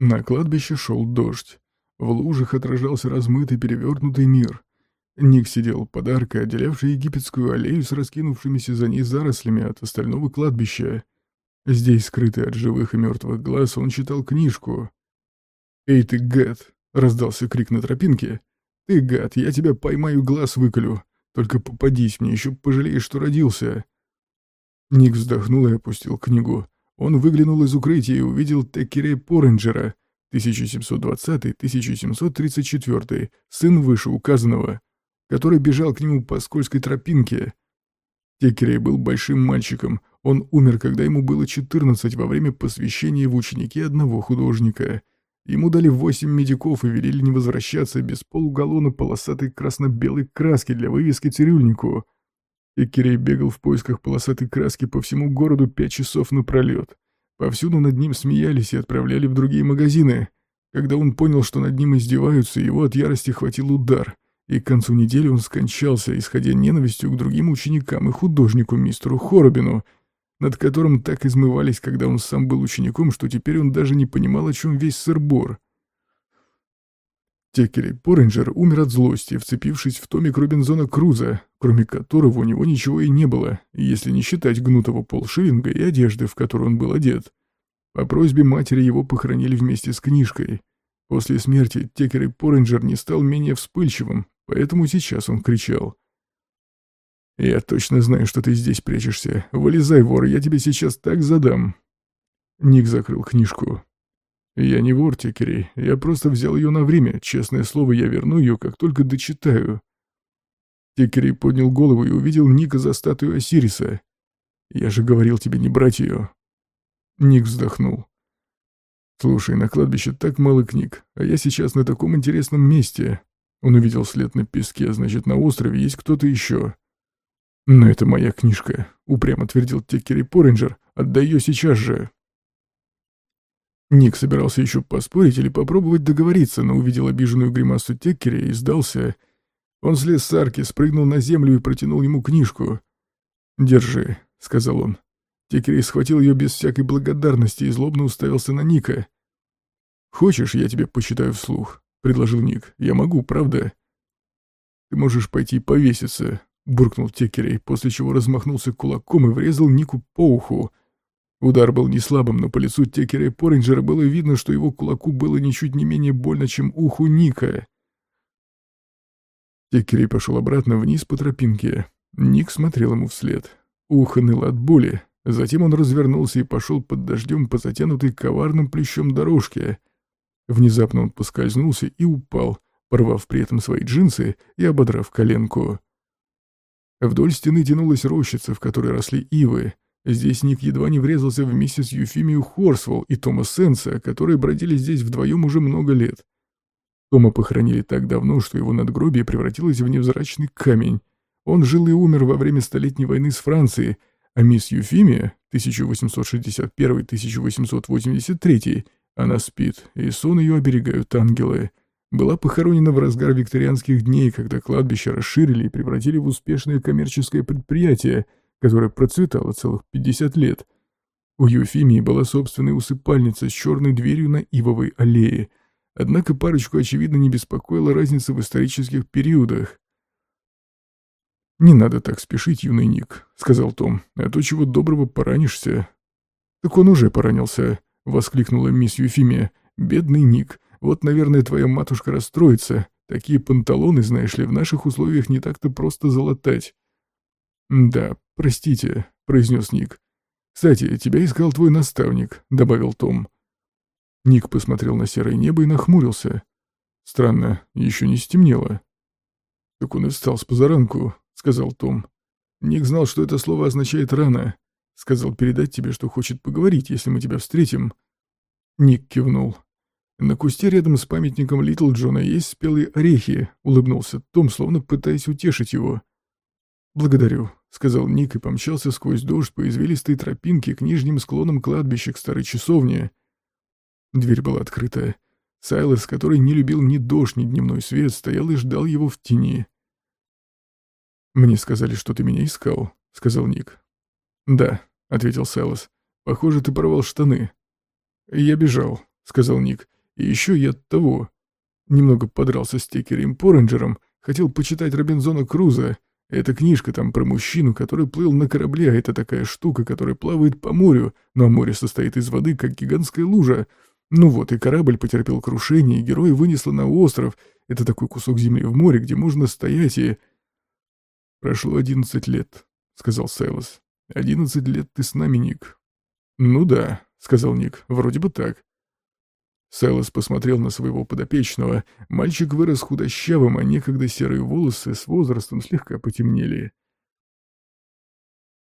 На кладбище шел дождь. В лужах отражался размытый перевернутый мир. Ник сидел под аркой, отделявшей египетскую аллею с раскинувшимися за ней зарослями от остального кладбища. Здесь, скрытый от живых и мертвых глаз, он читал книжку. «Эй ты, гад!» — раздался крик на тропинке. «Ты, гад, я тебя поймаю, глаз выколю. Только попадись мне, еще пожалеешь, что родился». Ник вздохнул и опустил книгу. Он выглянул из укрытия и увидел Теккере Порренджера, 1720-1734, сын вышеуказанного, который бежал к нему по скользкой тропинке. Теккерей был большим мальчиком, он умер, когда ему было 14 во время посвящения в ученики одного художника. Ему дали 8 медиков и велели не возвращаться без полугаллона полосатой красно-белой краски для вывески цирюльнику — Эккерей бегал в поисках полосатой краски по всему городу пять часов напролет. Повсюду над ним смеялись и отправляли в другие магазины. Когда он понял, что над ним издеваются, его от ярости хватил удар, и к концу недели он скончался, исходя ненавистью к другим ученикам и художнику мистеру Хоробину, над которым так измывались, когда он сам был учеником, что теперь он даже не понимал, о чем весь сыр-бор. Текери Порренджер умер от злости, вцепившись в томик Робинзона Круза, кроме которого у него ничего и не было, если не считать гнутого полшиллинга и одежды, в которую он был одет. По просьбе матери его похоронили вместе с книжкой. После смерти Текери Порренджер не стал менее вспыльчивым, поэтому сейчас он кричал. «Я точно знаю, что ты здесь прячешься. Вылезай, вор, я тебе сейчас так задам». Ник закрыл книжку. «Я не вор, Текерей, я просто взял ее на время. Честное слово, я верну ее, как только дочитаю». Текерей поднял голову и увидел Ника за статую Осириса. «Я же говорил тебе не брать ее». Ник вздохнул. «Слушай, на кладбище так мало книг, а я сейчас на таком интересном месте». Он увидел след на песке, а значит, на острове есть кто-то еще. «Но это моя книжка», — упрямо твердил Теккери Порренджер. «Отдай ее сейчас же». Ник собирался еще поспорить или попробовать договориться, но увидел обиженную гримасу Теккеря и сдался. Он слез с арки, спрыгнул на землю и протянул ему книжку. «Держи», — сказал он. Теккерей схватил ее без всякой благодарности и злобно уставился на Ника. «Хочешь, я тебе почитаю вслух?» — предложил Ник. «Я могу, правда?» «Ты можешь пойти повеситься», — буркнул Теккерей, после чего размахнулся кулаком и врезал Нику по уху. Удар был не слабым, но по лицу Текера и Порринджера было видно, что его кулаку было ничуть не менее больно, чем уху Ника. Текерей пошел обратно вниз по тропинке. Ник смотрел ему вслед. Ухо ныло от боли. Затем он развернулся и пошел под дождем по затянутой коварным плещом дорожке. Внезапно он поскользнулся и упал, порвав при этом свои джинсы и ободрав коленку. Вдоль стены тянулась рощица, в которой росли ивы. Здесь Ник едва не врезался в миссис Юфимию Хорсвелл и Тома Сенса, которые бродили здесь вдвоем уже много лет. Тома похоронили так давно, что его надгробие превратилось в невзрачный камень. Он жил и умер во время Столетней войны с Францией, а мисс Юфимия, 1861-1883, она спит, и сон ее оберегают ангелы, была похоронена в разгар викторианских дней, когда кладбище расширили и превратили в успешное коммерческое предприятие – которая процветала целых 50 лет. У Юфимии была собственная усыпальница с черной дверью на Ивовой аллее, однако парочку, очевидно, не беспокоила разница в исторических периодах. «Не надо так спешить, юный Ник», — сказал Том, — «а то чего доброго поранишься». «Так он уже поранился», — воскликнула мисс Юфимия. «Бедный Ник, вот, наверное, твоя матушка расстроится. Такие панталоны, знаешь ли, в наших условиях не так-то просто залатать». «Да, простите», — произнес Ник. «Кстати, тебя искал твой наставник», — добавил Том. Ник посмотрел на серое небо и нахмурился. «Странно, еще не стемнело». «Так он и встал с позаранку», — сказал Том. «Ник знал, что это слово означает «рано». Сказал передать тебе, что хочет поговорить, если мы тебя встретим». Ник кивнул. «На кусте рядом с памятником Литл Джона есть спелые орехи», — улыбнулся Том, словно пытаясь утешить его. «Благодарю», — сказал Ник и помчался сквозь дождь по извилистой тропинке к нижним склонам кладбища к старой часовне. Дверь была открыта. Сайлос, который не любил ни дождь, ни дневной свет, стоял и ждал его в тени. «Мне сказали, что ты меня искал», — сказал Ник. «Да», — ответил Сайлос. «Похоже, ты порвал штаны». «Я бежал», — сказал Ник. «И еще я того». Немного подрался с Текерем Порренджером, хотел почитать Робинзона Круза. Эта книжка там про мужчину, который плыл на корабле, а это такая штука, которая плавает по морю, но море состоит из воды, как гигантская лужа. Ну вот, и корабль потерпел крушение, и героя вынесло на остров. Это такой кусок земли в море, где можно стоять и... «Прошло одиннадцать лет», — сказал Сайлос. «Одиннадцать лет ты с нами, Ник». «Ну да», — сказал Ник, — «вроде бы так». Сайлос посмотрел на своего подопечного. Мальчик вырос худощавым, а некогда серые волосы с возрастом слегка потемнели.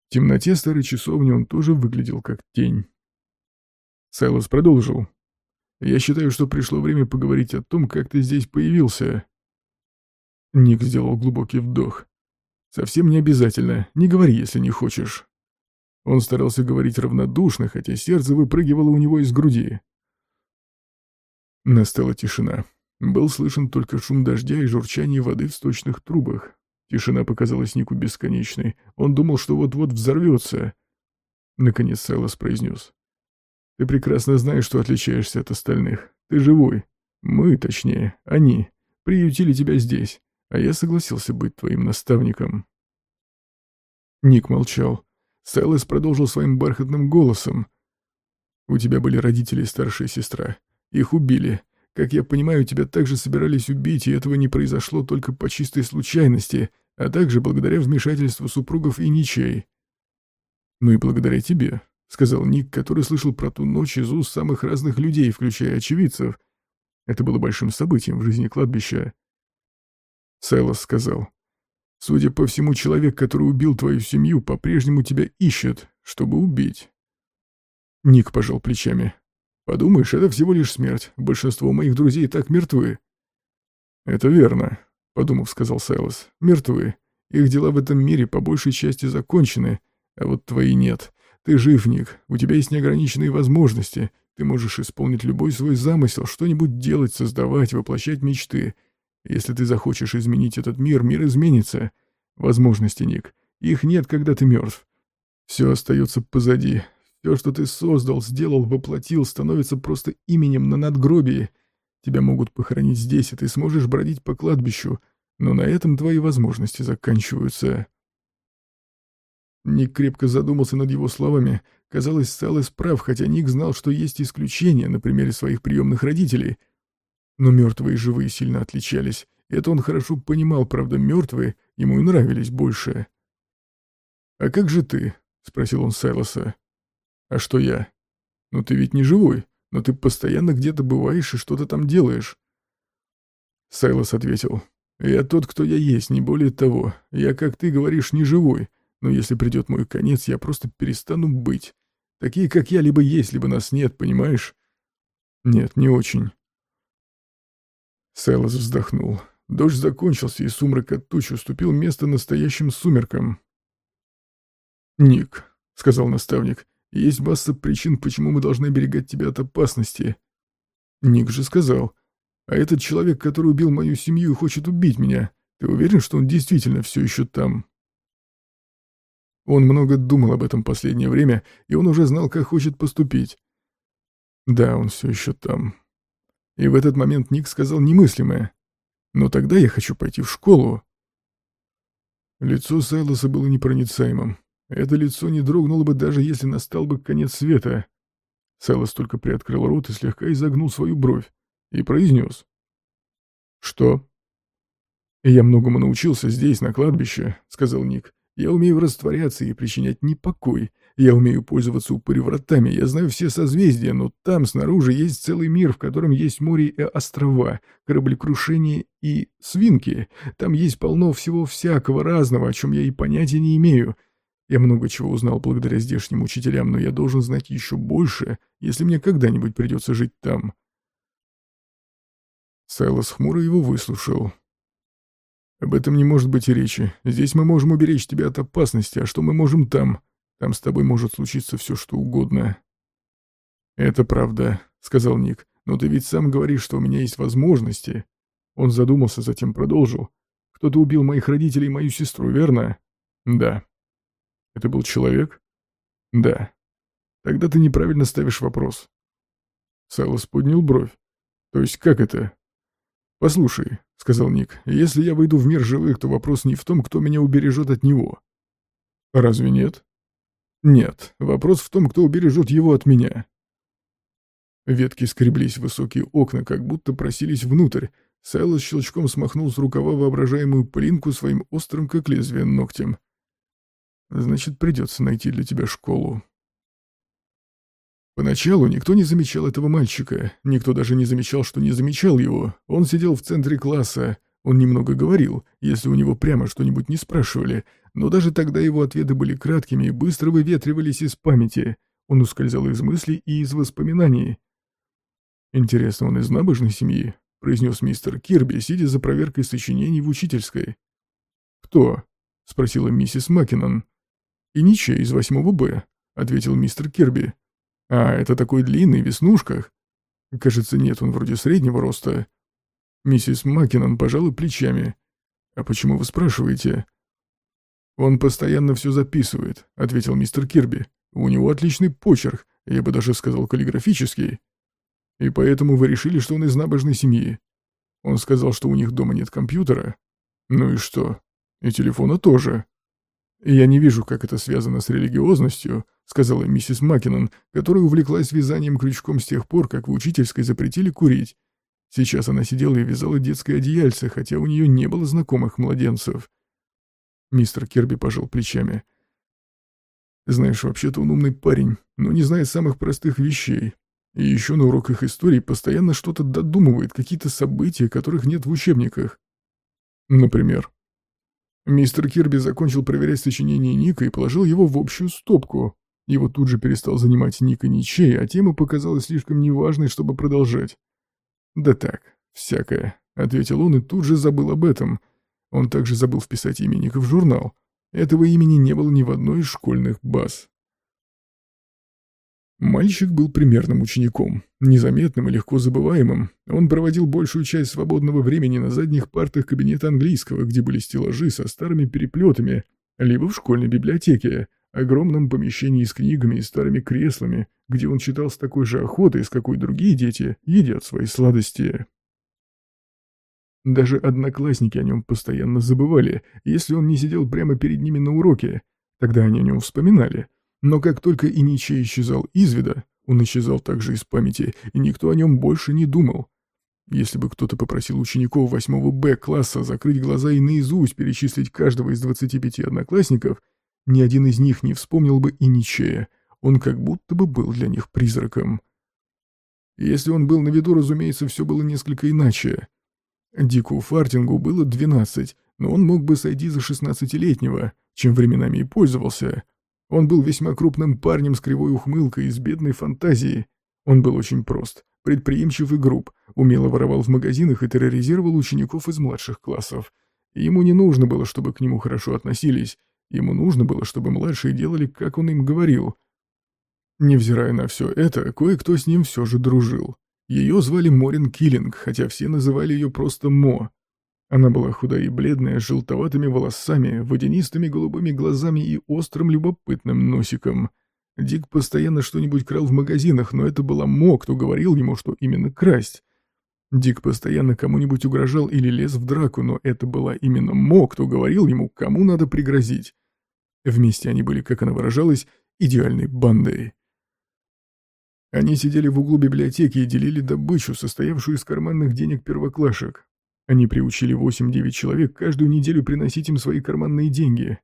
В темноте старой часовни он тоже выглядел как тень. Сайлос продолжил. «Я считаю, что пришло время поговорить о том, как ты здесь появился». Ник сделал глубокий вдох. «Совсем не обязательно. Не говори, если не хочешь». Он старался говорить равнодушно, хотя сердце выпрыгивало у него из груди. Настала тишина. Был слышен только шум дождя и журчание воды в сточных трубах. Тишина показалась Нику бесконечной. Он думал, что вот-вот взорвется. Наконец Сайлос произнес. «Ты прекрасно знаешь, что отличаешься от остальных. Ты живой. Мы, точнее, они, приютили тебя здесь, а я согласился быть твоим наставником». Ник молчал. Сайлос продолжил своим бархатным голосом. «У тебя были родители и старшая сестра. Их убили. Как я понимаю, тебя также собирались убить, и этого не произошло только по чистой случайности, а также благодаря вмешательству супругов и ничей. «Ну и благодаря тебе», — сказал Ник, который слышал про ту ночь из уст самых разных людей, включая очевидцев. Это было большим событием в жизни кладбища. Сайлос сказал, «Судя по всему, человек, который убил твою семью, по-прежнему тебя ищет, чтобы убить». Ник пожал плечами. Подумаешь, это всего лишь смерть. Большинство моих друзей так мертвы. Это верно, подумав, сказал Сайлос. Мертвы. Их дела в этом мире по большей части закончены, а вот твои нет. Ты жив, Ник, у тебя есть неограниченные возможности. Ты можешь исполнить любой свой замысел, что-нибудь делать, создавать, воплощать мечты. Если ты захочешь изменить этот мир, мир изменится. Возможности, Ник. Их нет, когда ты мертв. Все остается позади. Все, что ты создал, сделал, воплотил, становится просто именем на надгробии. Тебя могут похоронить здесь, и ты сможешь бродить по кладбищу, но на этом твои возможности заканчиваются. Ник крепко задумался над его словами. Казалось, Салес прав, хотя Ник знал, что есть исключения на примере своих приемных родителей. Но мертвые и живые сильно отличались. Это он хорошо понимал, правда, мертвые ему и нравились больше. «А как же ты?» — спросил он Сайлоса. А что я? Ну ты ведь не живой, но ты постоянно где-то бываешь и что-то там делаешь. Сайлос ответил. Я тот, кто я есть, не более того. Я, как ты говоришь, не живой, но если придет мой конец, я просто перестану быть. Такие, как я, либо есть, либо нас нет, понимаешь? Нет, не очень. Сайлос вздохнул. Дождь закончился, и сумрак от туч уступил место настоящим сумеркам. «Ник», — сказал наставник, есть масса причин, почему мы должны оберегать тебя от опасности. Ник же сказал. А этот человек, который убил мою семью и хочет убить меня, ты уверен, что он действительно все еще там? Он много думал об этом последнее время, и он уже знал, как хочет поступить. Да, он все еще там. И в этот момент Ник сказал немыслимое. Но тогда я хочу пойти в школу. Лицо Сайлоса было непроницаемым. Это лицо не дрогнуло бы, даже если настал бы конец света. Селос только приоткрыл рот и слегка изогнул свою бровь. И произнес. «Что?» «Я многому научился здесь, на кладбище», — сказал Ник. «Я умею растворяться и причинять непокой. Я умею пользоваться упыревратами. Я знаю все созвездия, но там, снаружи, есть целый мир, в котором есть море и острова, кораблекрушения и свинки. Там есть полно всего всякого разного, о чем я и понятия не имею. Я много чего узнал благодаря здешним учителям, но я должен знать еще больше, если мне когда-нибудь придется жить там. Сайлос хмуро его выслушал. «Об этом не может быть и речи. Здесь мы можем уберечь тебя от опасности, а что мы можем там? Там с тобой может случиться все, что угодно». «Это правда», — сказал Ник. «Но ты ведь сам говоришь, что у меня есть возможности». Он задумался, затем продолжил. «Кто-то убил моих родителей и мою сестру, верно?» «Да». Это был человек? Да. Тогда ты неправильно ставишь вопрос. Сайлос поднял бровь. То есть как это? Послушай, сказал Ник, если я выйду в мир живых, то вопрос не в том, кто меня убережет от него. Разве нет? Нет, вопрос в том, кто убережет его от меня. Ветки скреблись в высокие окна, как будто просились внутрь. Сайлос щелчком смахнул с рукава воображаемую пылинку своим острым, как лезвие, ногтем. Значит, придется найти для тебя школу. Поначалу никто не замечал этого мальчика, никто даже не замечал, что не замечал его. Он сидел в центре класса, он немного говорил, если у него прямо что-нибудь не спрашивали, но даже тогда его ответы были краткими и быстро выветривались из памяти. Он ускользал из мыслей и из воспоминаний. «Интересно, он из набожной семьи?» — произнес мистер Кирби, сидя за проверкой сочинений в учительской. «Кто?» — спросила миссис Маккинон. «И ничей из восьмого Б», — ответил мистер Кирби. А, это такой длинный, в веснушках? Кажется, нет, он вроде среднего роста. Миссис Маккинон пожала плечами. А почему вы спрашиваете? Он постоянно все записывает, ответил мистер Кирби. У него отличный почерк, я бы даже сказал каллиграфический. И поэтому вы решили, что он из набожной семьи. Он сказал, что у них дома нет компьютера. Ну и что? И телефона тоже. «Я не вижу, как это связано с религиозностью», — сказала миссис Маккинон, которая увлеклась вязанием крючком с тех пор, как в учительской запретили курить. Сейчас она сидела и вязала детское одеяльце, хотя у нее не было знакомых младенцев. Мистер Керби пожал плечами. «Знаешь, вообще-то он умный парень, но не знает самых простых вещей. И еще на уроках истории постоянно что-то додумывает, какие-то события, которых нет в учебниках. Например, Мистер Кирби закончил проверять сочинение Ника и положил его в общую стопку. Его тут же перестал занимать Ника ничей, а тема показалась слишком неважной, чтобы продолжать. «Да так, всякое», — ответил он и тут же забыл об этом. Он также забыл вписать имя Ника в журнал. Этого имени не было ни в одной из школьных баз. Мальчик был примерным учеником, незаметным и легко забываемым. Он проводил большую часть свободного времени на задних партах кабинета английского, где были стеллажи со старыми переплетами, либо в школьной библиотеке, огромном помещении с книгами и старыми креслами, где он читал с такой же охотой, с какой другие дети едят свои сладости. Даже одноклассники о нем постоянно забывали, если он не сидел прямо перед ними на уроке. Тогда они о нем вспоминали, но как только Иничей исчезал из вида, он исчезал также из памяти, и никто о нем больше не думал. Если бы кто-то попросил учеников 8 Б-класса закрыть глаза и наизусть перечислить каждого из 25 одноклассников, ни один из них не вспомнил бы Иничея, он как будто бы был для них призраком. Если он был на виду, разумеется, все было несколько иначе. Дику Фартингу было 12, но он мог бы сойти за 16-летнего, чем временами и пользовался — он был весьма крупным парнем с кривой ухмылкой и с бедной фантазией. Он был очень прост, предприимчив и груб, умело воровал в магазинах и терроризировал учеников из младших классов. Ему не нужно было, чтобы к нему хорошо относились, ему нужно было, чтобы младшие делали, как он им говорил. Невзирая на все это, кое-кто с ним все же дружил. Ее звали Морин Киллинг, хотя все называли ее просто Мо. Она была худая и бледная, с желтоватыми волосами, водянистыми голубыми глазами и острым любопытным носиком. Дик постоянно что-нибудь крал в магазинах, но это была Мо, кто говорил ему, что именно красть. Дик постоянно кому-нибудь угрожал или лез в драку, но это была именно Мо, кто говорил ему, кому надо пригрозить. Вместе они были, как она выражалась, идеальной бандой. Они сидели в углу библиотеки и делили добычу, состоявшую из карманных денег первоклашек. Они приучили 8-9 человек каждую неделю приносить им свои карманные деньги.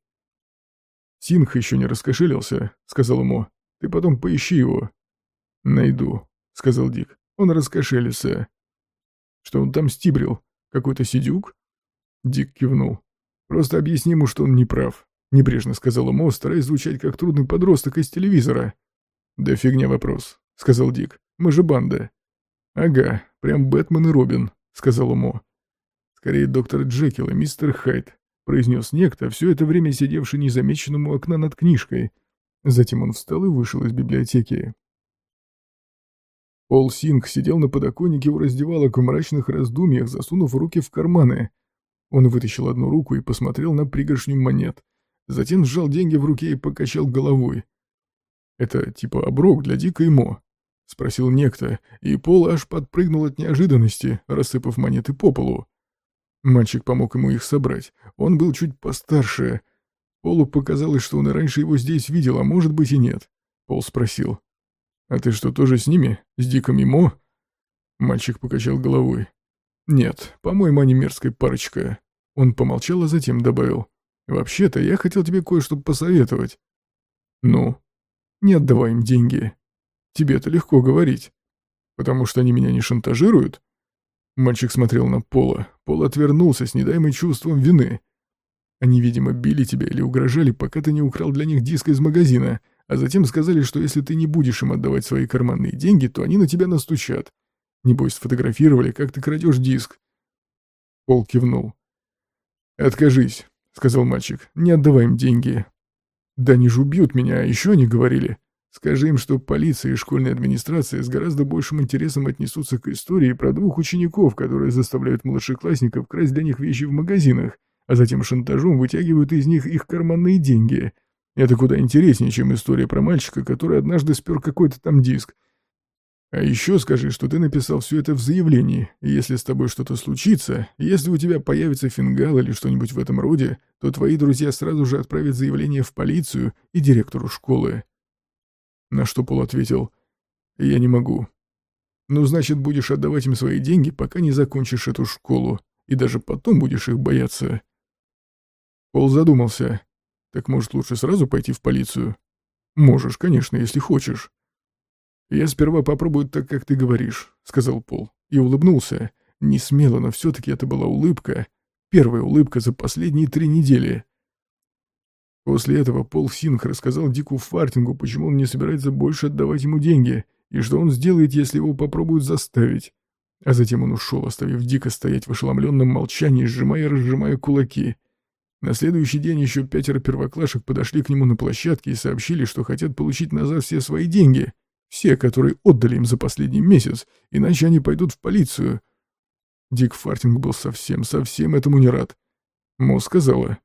«Синх еще не раскошелился», — сказал ему. «Ты потом поищи его». «Найду», — сказал Дик. «Он раскошелился». «Что он там стибрил? Какой-то сидюк?» Дик кивнул. «Просто объясни ему, что он не прав», — небрежно сказал ему, стараясь звучать как трудный подросток из телевизора. «Да фигня вопрос», — сказал Дик. «Мы же банда». «Ага, прям Бэтмен и Робин», — сказал ему. «Скорее доктор Джекил и мистер Хайд», — произнес некто, все это время сидевший незамеченным у окна над книжкой. Затем он встал и вышел из библиотеки. Пол Синг сидел на подоконнике у раздевалок в мрачных раздумьях, засунув руки в карманы. Он вытащил одну руку и посмотрел на пригоршню монет. Затем сжал деньги в руке и покачал головой. «Это типа оброк для Дика Мо», — спросил некто, и Пол аж подпрыгнул от неожиданности, рассыпав монеты по полу. Мальчик помог ему их собрать. Он был чуть постарше. Полу показалось, что он и раньше его здесь видел, а может быть и нет. Пол спросил. «А ты что, тоже с ними? С Диком и Мо?» Мальчик покачал головой. «Нет, по-моему, они мерзкая парочка». Он помолчал, а затем добавил. «Вообще-то я хотел тебе кое-что посоветовать». «Ну?» «Не отдавай им деньги. Тебе это легко говорить. Потому что они меня не шантажируют?» Мальчик смотрел на Пола. Пол отвернулся с недаемым чувством вины. Они, видимо, били тебя или угрожали, пока ты не украл для них диск из магазина, а затем сказали, что если ты не будешь им отдавать свои карманные деньги, то они на тебя настучат. Небось, сфотографировали, как ты крадешь диск. Пол кивнул. «Откажись», — сказал мальчик, — «не отдавай им деньги». «Да они же убьют меня, а еще они говорили. Скажи им, что полиция и школьная администрация с гораздо большим интересом отнесутся к истории про двух учеников, которые заставляют младшеклассников красть для них вещи в магазинах, а затем шантажом вытягивают из них их карманные деньги. Это куда интереснее, чем история про мальчика, который однажды спер какой-то там диск, а еще скажи, что ты написал все это в заявлении, и если с тобой что-то случится, если у тебя появится фингал или что-нибудь в этом роде, то твои друзья сразу же отправят заявление в полицию и директору школы. На что Пол ответил, «Я не могу». «Ну, значит, будешь отдавать им свои деньги, пока не закончишь эту школу, и даже потом будешь их бояться». Пол задумался. «Так, может, лучше сразу пойти в полицию?» «Можешь, конечно, если хочешь». «Я сперва попробую так, как ты говоришь», — сказал Пол. И улыбнулся. Не смело, но все-таки это была улыбка. Первая улыбка за последние три недели. После этого Пол Синг рассказал Дику Фартингу, почему он не собирается больше отдавать ему деньги, и что он сделает, если его попробуют заставить. А затем он ушел, оставив Дика стоять в ошеломленном молчании, сжимая и разжимая кулаки. На следующий день еще пятеро первоклашек подошли к нему на площадке и сообщили, что хотят получить назад все свои деньги. Все, которые отдали им за последний месяц, иначе они пойдут в полицию. Дик Фартинг был совсем-совсем этому не рад. Мо сказала.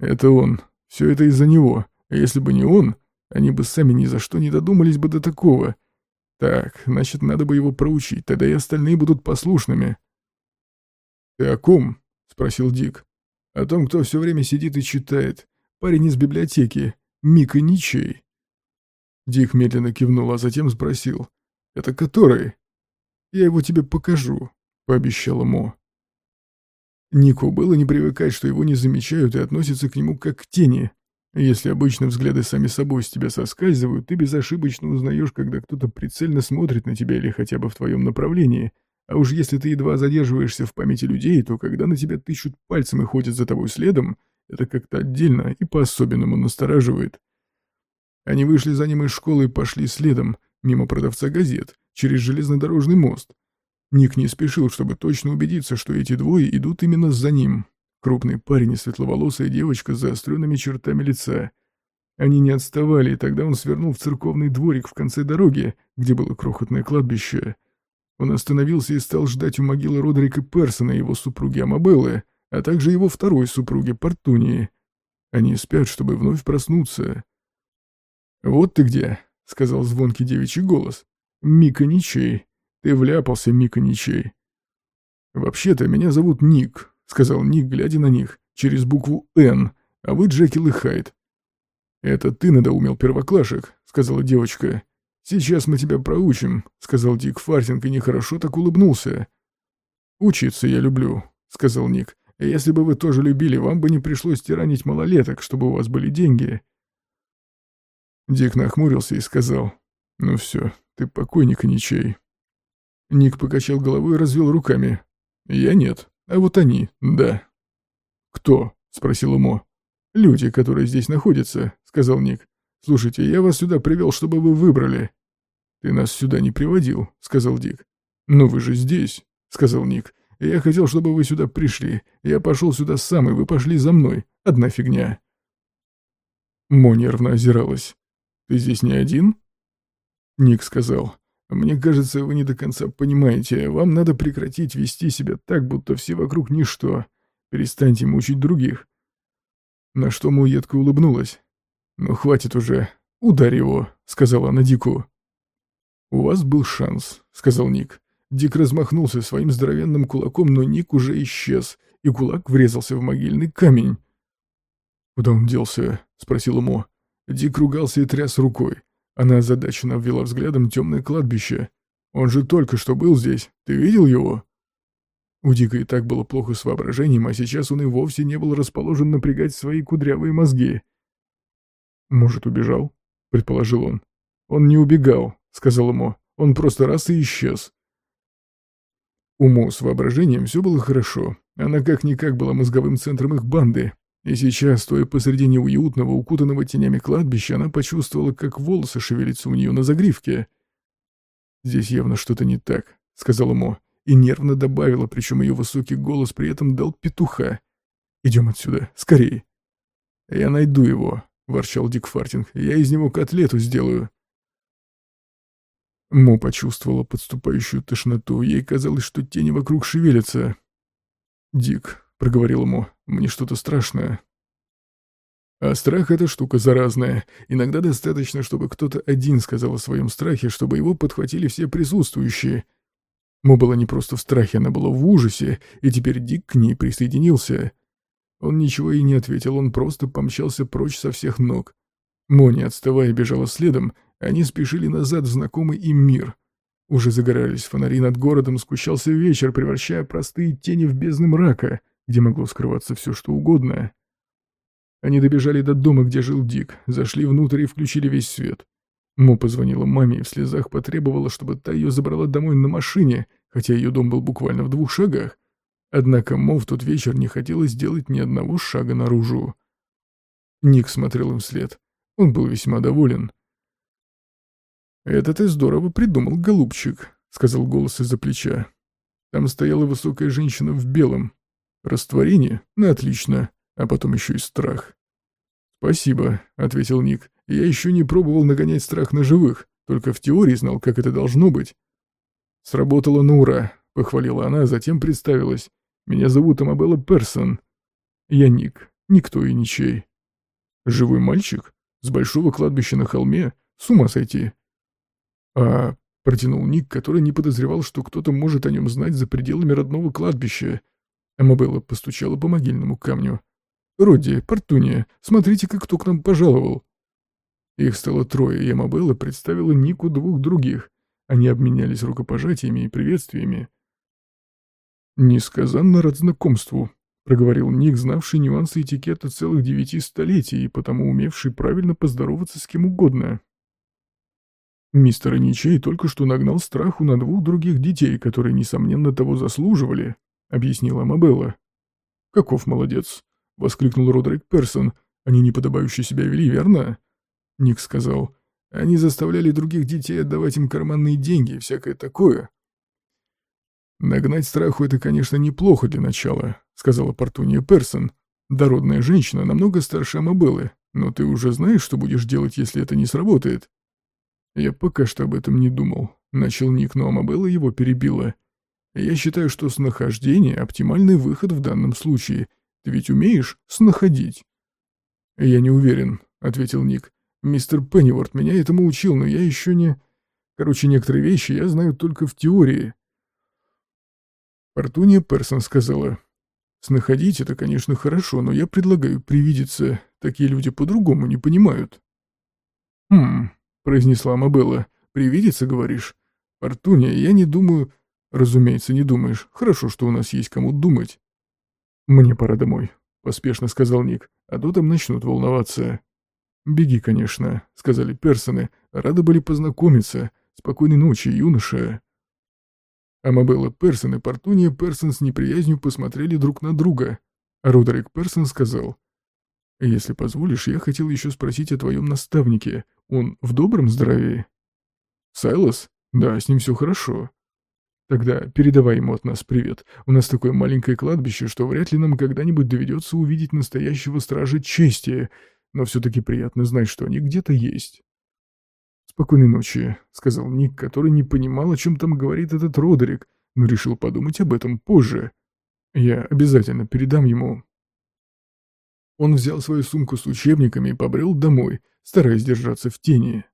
«Это он. Все это из-за него. А если бы не он, они бы сами ни за что не додумались бы до такого. Так, значит, надо бы его проучить, тогда и остальные будут послушными». «Ты о ком?» — спросил Дик. «О том, кто все время сидит и читает. Парень из библиотеки. Мика Ничей». Дик медленно кивнул, а затем спросил. «Это который?» «Я его тебе покажу», — пообещала Мо. Нику было не привыкать, что его не замечают и относятся к нему как к тени. Если обычно взгляды сами собой с тебя соскальзывают, ты безошибочно узнаешь, когда кто-то прицельно смотрит на тебя или хотя бы в твоем направлении. А уж если ты едва задерживаешься в памяти людей, то когда на тебя тычут пальцем и ходят за тобой следом, это как-то отдельно и по-особенному настораживает. Они вышли за ним из школы и пошли следом, мимо продавца газет, через железнодорожный мост. Ник не спешил, чтобы точно убедиться, что эти двое идут именно за ним. Крупный парень и светловолосая девочка с заостренными чертами лица. Они не отставали, и тогда он свернул в церковный дворик в конце дороги, где было крохотное кладбище. Он остановился и стал ждать у могилы Родрика Персона и его супруги Амабеллы, а также его второй супруги Портунии. Они спят, чтобы вновь проснуться. «Вот ты где», — сказал звонкий девичий голос. «Мика Ничей. Ты вляпался, Мика Ничей». «Вообще-то меня зовут Ник», — сказал Ник, глядя на них, через букву «Н», а вы Джекил и Хайд. «Это ты надоумел первоклашек», — сказала девочка. «Сейчас мы тебя проучим», — сказал Дик Фартинг и нехорошо так улыбнулся. «Учиться я люблю», — сказал Ник. «Если бы вы тоже любили, вам бы не пришлось тиранить малолеток, чтобы у вас были деньги. Дик нахмурился и сказал, «Ну все, ты покойник, а ничей». Ник покачал головой и развел руками. «Я нет, а вот они, да». «Кто?» — спросил Мо. «Люди, которые здесь находятся», — сказал Ник. «Слушайте, я вас сюда привел, чтобы вы выбрали». «Ты нас сюда не приводил», — сказал Дик. «Но вы же здесь», — сказал Ник. «Я хотел, чтобы вы сюда пришли. Я пошел сюда сам, и вы пошли за мной. Одна фигня». Мо нервно озиралась. «Ты здесь не один?» Ник сказал. «Мне кажется, вы не до конца понимаете. Вам надо прекратить вести себя так, будто все вокруг ничто. Перестаньте мучить других». На что Муетка улыбнулась. «Ну хватит уже. Ударь его», — сказала она Дику. «У вас был шанс», — сказал Ник. Дик размахнулся своим здоровенным кулаком, но Ник уже исчез, и кулак врезался в могильный камень. «Куда он делся?» — спросил ему. Дик ругался и тряс рукой. Она озадаченно обвела взглядом темное кладбище. «Он же только что был здесь. Ты видел его?» У Дика и так было плохо с воображением, а сейчас он и вовсе не был расположен напрягать свои кудрявые мозги. «Может, убежал?» — предположил он. «Он не убегал», — сказал ему. «Он просто раз и исчез». Уму с воображением все было хорошо. Она как-никак была мозговым центром их банды. И сейчас, стоя посреди неуютного, укутанного тенями кладбища, она почувствовала, как волосы шевелятся у нее на загривке. «Здесь явно что-то не так», — сказала Мо, и нервно добавила, причем ее высокий голос при этом дал петуха. «Идем отсюда, скорее». «Я найду его», — ворчал Дик Фартинг. «Я из него котлету сделаю». Мо почувствовала подступающую тошноту. Ей казалось, что тени вокруг шевелятся. «Дик», — проговорил ему, — «мне что-то страшное». А страх — это штука заразная. Иногда достаточно, чтобы кто-то один сказал о своем страхе, чтобы его подхватили все присутствующие. Мо была не просто в страхе, она была в ужасе, и теперь Дик к ней присоединился. Он ничего и не ответил, он просто помчался прочь со всех ног. Мо, не отставая, бежала следом, они спешили назад в знакомый им мир. Уже загорались фонари над городом, скучался вечер, превращая простые тени в бездны мрака, где могло скрываться все, что угодно. Они добежали до дома, где жил Дик, зашли внутрь и включили весь свет. Мо позвонила маме и в слезах потребовала, чтобы та ее забрала домой на машине, хотя ее дом был буквально в двух шагах. Однако Мо в тот вечер не хотела сделать ни одного шага наружу. Ник смотрел им вслед. Он был весьма доволен. «Это ты здорово придумал, голубчик», — сказал голос из-за плеча. Там стояла высокая женщина в белом. Растворение? Ну, отлично. А потом еще и страх. «Спасибо», — ответил Ник. «Я еще не пробовал нагонять страх на живых, только в теории знал, как это должно быть». «Сработало на ура», — похвалила она, затем представилась. «Меня зовут Амабелла Персон. Я Ник, никто и ничей». «Живой мальчик? С большого кладбища на холме? С ума сойти!» «А...» — протянул Ник, который не подозревал, что кто-то может о нем знать за пределами родного кладбища. Амабелла постучала по могильному камню. «Родди, Портуния, смотрите-ка, кто к нам пожаловал!» Их стало трое, и Амабелла представила Нику двух других. Они обменялись рукопожатиями и приветствиями. «Несказанно рад знакомству», — проговорил Ник, знавший нюансы этикета целых девяти столетий и потому умевший правильно поздороваться с кем угодно. Мистер Ничей только что нагнал страху на двух других детей, которые, несомненно, того заслуживали, — объяснила Мабелла. «Каков молодец!» — воскликнул Родрик Персон. «Они неподобающе себя вели, верно?» Ник сказал. «Они заставляли других детей отдавать им карманные деньги и всякое такое». «Нагнать страху — это, конечно, неплохо для начала», — сказала Портуния Персон. «Дородная женщина намного старше Мабеллы, но ты уже знаешь, что будешь делать, если это не сработает?» «Я пока что об этом не думал», — начал Ник, но Амабелла его перебила. «Я считаю, что снахождение — оптимальный выход в данном случае. Ты ведь умеешь снаходить?» «Я не уверен», — ответил Ник. «Мистер Пенниворт меня этому учил, но я еще не... Короче, некоторые вещи я знаю только в теории». Портуния Персон сказала. «Снаходить — это, конечно, хорошо, но я предлагаю привидеться. Такие люди по-другому не понимают». «Хм, произнесла Мабелла. «Привидится, говоришь? Портуния, я не думаю...» «Разумеется, не думаешь. Хорошо, что у нас есть кому думать». «Мне пора домой», — поспешно сказал Ник. «А то там начнут волноваться». «Беги, конечно», — сказали персоны. «Рады были познакомиться. Спокойной ночи, юноша». Амабелла Персон и Портуния Персон с неприязнью посмотрели друг на друга. А Родерик Персон сказал, «Если позволишь, я хотел еще спросить о твоем наставнике. Он в добром здравии? Сайлос? Да, с ним все хорошо. Тогда передавай ему от нас привет. У нас такое маленькое кладбище, что вряд ли нам когда-нибудь доведется увидеть настоящего стража чести, но все-таки приятно знать, что они где-то есть. «Спокойной ночи», — сказал Ник, который не понимал, о чем там говорит этот Родерик, но решил подумать об этом позже. «Я обязательно передам ему». Он взял свою сумку с учебниками и побрел домой, стараясь держаться в тени.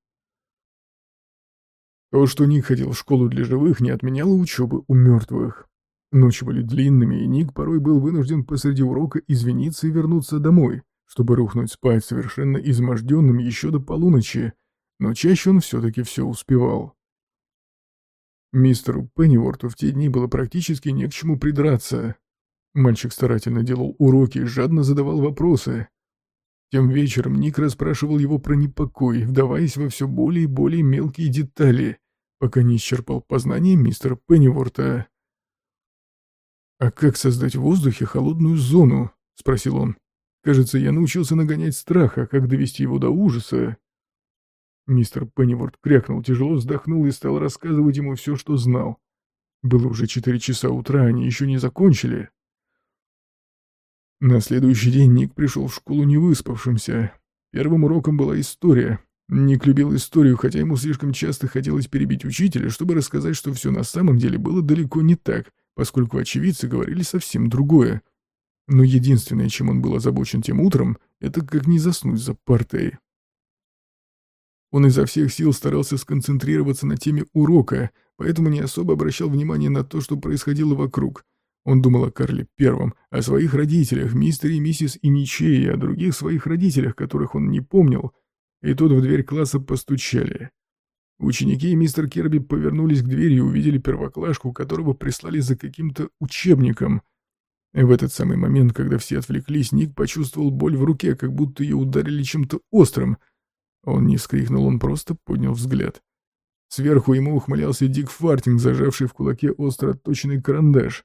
То, что Ник ходил в школу для живых, не отменяло учебы у мертвых. Ночи были длинными, и Ник порой был вынужден посреди урока извиниться и вернуться домой, чтобы рухнуть спать совершенно изможденным еще до полуночи, но чаще он все-таки все успевал. Мистеру Пенниворту в те дни было практически не к чему придраться. Мальчик старательно делал уроки и жадно задавал вопросы. Тем вечером Ник расспрашивал его про непокой, вдаваясь во все более и более мелкие детали, пока не исчерпал познание мистера Пенниворта. «А как создать в воздухе холодную зону?» — спросил он. «Кажется, я научился нагонять страх, а как довести его до ужаса?» Мистер Пенниворт крякнул, тяжело вздохнул и стал рассказывать ему все, что знал. Было уже четыре часа утра, они еще не закончили. На следующий день Ник пришел в школу невыспавшимся. Первым уроком была история. Ник любил историю, хотя ему слишком часто хотелось перебить учителя, чтобы рассказать, что все на самом деле было далеко не так, поскольку очевидцы говорили совсем другое. Но единственное, чем он был озабочен тем утром, это как не заснуть за партой. Он изо всех сил старался сконцентрироваться на теме урока, поэтому не особо обращал внимание на то, что происходило вокруг. Он думал о Карле Первом, о своих родителях, мистере и миссис Иниче, и о других своих родителях, которых он не помнил. И тут в дверь класса постучали. Ученики и мистер Керби повернулись к двери и увидели первоклашку, которого прислали за каким-то учебником. В этот самый момент, когда все отвлеклись, Ник почувствовал боль в руке, как будто ее ударили чем-то острым — он не вскрикнул, он просто поднял взгляд. Сверху ему ухмылялся Дик Фартинг, зажавший в кулаке остро отточенный карандаш.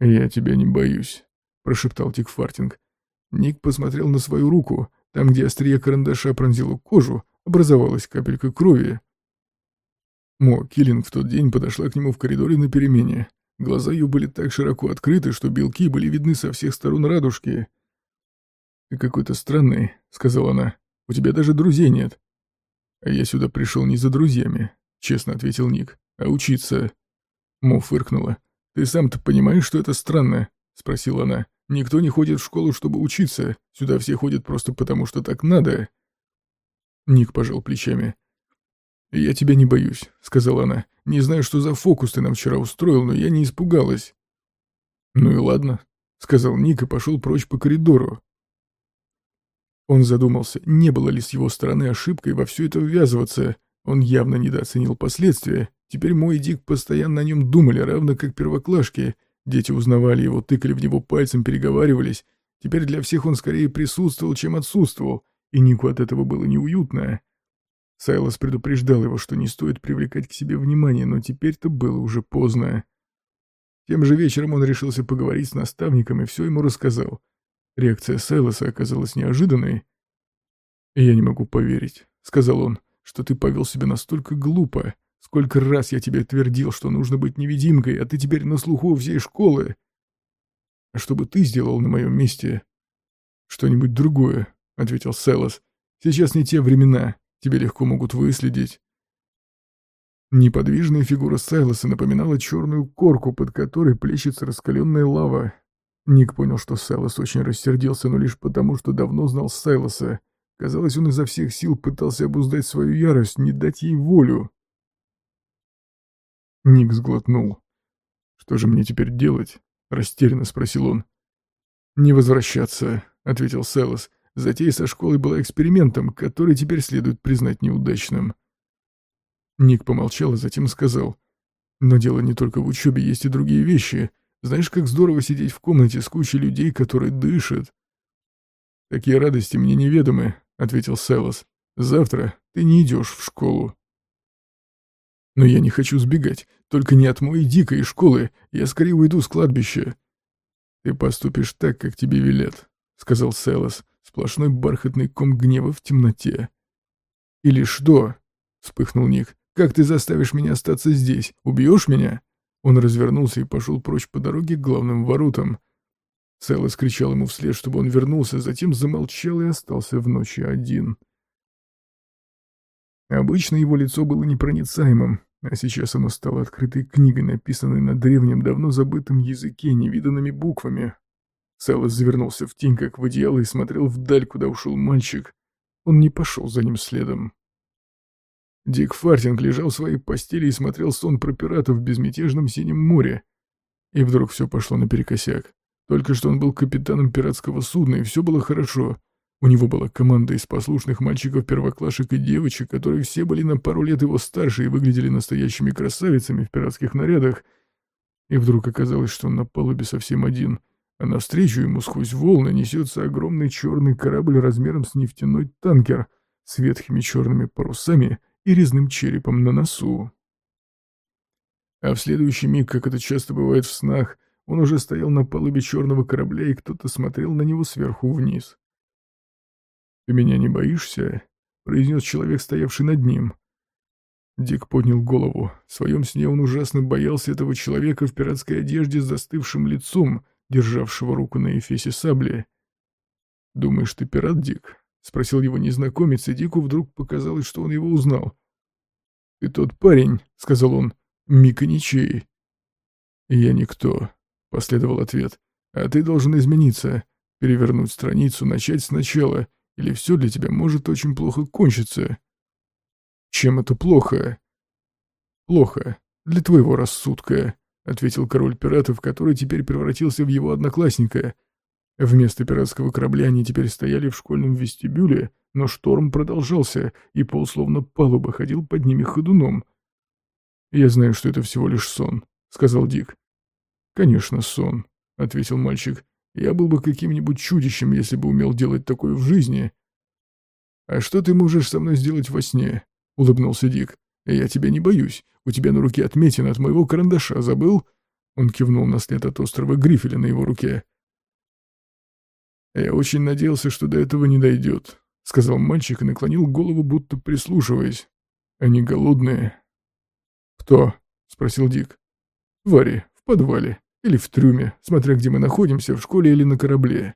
«Я тебя не боюсь», — прошептал Дик Фартинг. Ник посмотрел на свою руку. Там, где острие карандаша пронзило кожу, образовалась капелька крови. Мо Киллинг в тот день подошла к нему в коридоре на перемене. Глаза ее были так широко открыты, что белки были видны со всех сторон радужки. «Ты какой-то странный», — сказала она. У тебя даже друзей нет». «А я сюда пришел не за друзьями», — честно ответил Ник, — «а учиться». Мо фыркнула. «Ты сам-то понимаешь, что это странно?» — спросила она. «Никто не ходит в школу, чтобы учиться. Сюда все ходят просто потому, что так надо». Ник пожал плечами. «Я тебя не боюсь», — сказала она. «Не знаю, что за фокус ты нам вчера устроил, но я не испугалась». «Ну и ладно», — сказал Ник и пошел прочь по коридору. Он задумался, не было ли с его стороны ошибкой во все это ввязываться. Он явно недооценил последствия. Теперь мой и Дик постоянно о нем думали, равно как первоклашки. Дети узнавали его, тыкали в него пальцем, переговаривались. Теперь для всех он скорее присутствовал, чем отсутствовал, и Нику от этого было неуютно. Сайлос предупреждал его, что не стоит привлекать к себе внимание, но теперь-то было уже поздно. Тем же вечером он решился поговорить с наставником и все ему рассказал. Реакция Сайлоса оказалась неожиданной. «Я не могу поверить», — сказал он, — «что ты повел себя настолько глупо. Сколько раз я тебе твердил, что нужно быть невидимкой, а ты теперь на слуху всей школы. А что бы ты сделал на моем месте?» «Что-нибудь другое», — ответил Сайлос. «Сейчас не те времена, тебя легко могут выследить». Неподвижная фигура Сайлоса напоминала черную корку, под которой плещется раскаленная лава, Ник понял, что Сайлос очень рассердился, но лишь потому, что давно знал Сайлоса. Казалось, он изо всех сил пытался обуздать свою ярость, не дать ей волю. Ник сглотнул. «Что же мне теперь делать?» — растерянно спросил он. «Не возвращаться», — ответил Сайлос. «Затея со школой была экспериментом, который теперь следует признать неудачным». Ник помолчал, а затем сказал. «Но дело не только в учебе, есть и другие вещи. Знаешь, как здорово сидеть в комнате с кучей людей, которые дышат. Такие радости мне неведомы, ответил Селос. Завтра ты не идешь в школу. Но я не хочу сбегать, только не от моей дикой школы, я скорее уйду с кладбища. Ты поступишь так, как тебе велят, сказал Селос, сплошной бархатный ком гнева в темноте. Или что? вспыхнул Ник. Как ты заставишь меня остаться здесь? Убьешь меня? Он развернулся и пошел прочь по дороге к главным воротам. Сэлла скричал ему вслед, чтобы он вернулся, затем замолчал и остался в ночи один. Обычно его лицо было непроницаемым, а сейчас оно стало открытой книгой, написанной на древнем, давно забытом языке, невиданными буквами. Сэллос завернулся в тень, как в одеяло, и смотрел вдаль, куда ушел мальчик. Он не пошел за ним следом. Дик Фартинг лежал в своей постели и смотрел сон про пиратов в безмятежном синем море. И вдруг все пошло наперекосяк. Только что он был капитаном пиратского судна, и все было хорошо. У него была команда из послушных мальчиков-первоклашек и девочек, которые все были на пару лет его старше и выглядели настоящими красавицами в пиратских нарядах. И вдруг оказалось, что он на палубе совсем один, а навстречу ему сквозь волны несется огромный черный корабль размером с нефтяной танкер с ветхими черными парусами и резным черепом на носу. А в следующий миг, как это часто бывает в снах, он уже стоял на палубе черного корабля, и кто-то смотрел на него сверху вниз. «Ты меня не боишься?» — произнес человек, стоявший над ним. Дик поднял голову. В своем сне он ужасно боялся этого человека в пиратской одежде с застывшим лицом, державшего руку на эфесе сабли. «Думаешь, ты пират, Дик?» — спросил его незнакомец, и Дику вдруг показалось, что он его узнал. «Ты тот парень», — сказал он, — «Мика ничей». «Я никто», — последовал ответ. «А ты должен измениться, перевернуть страницу, начать сначала, или все для тебя может очень плохо кончиться». «Чем это плохо?» «Плохо. Для твоего рассудка», — ответил король пиратов, который теперь превратился в его одноклассника — Вместо пиратского корабля они теперь стояли в школьном вестибюле, но шторм продолжался, и пол словно палуба ходил под ними ходуном. «Я знаю, что это всего лишь сон», — сказал Дик. «Конечно, сон», — ответил мальчик. «Я был бы каким-нибудь чудищем, если бы умел делать такое в жизни». «А что ты можешь со мной сделать во сне?» — улыбнулся Дик. «Я тебя не боюсь. У тебя на руке отметина от моего карандаша, забыл?» Он кивнул на след от острова Грифеля на его руке. «Я очень надеялся, что до этого не дойдет», — сказал мальчик и наклонил голову, будто прислушиваясь. «Они голодные». «Кто?» — спросил Дик. «Вари, в подвале. Или в трюме, смотря где мы находимся, в школе или на корабле».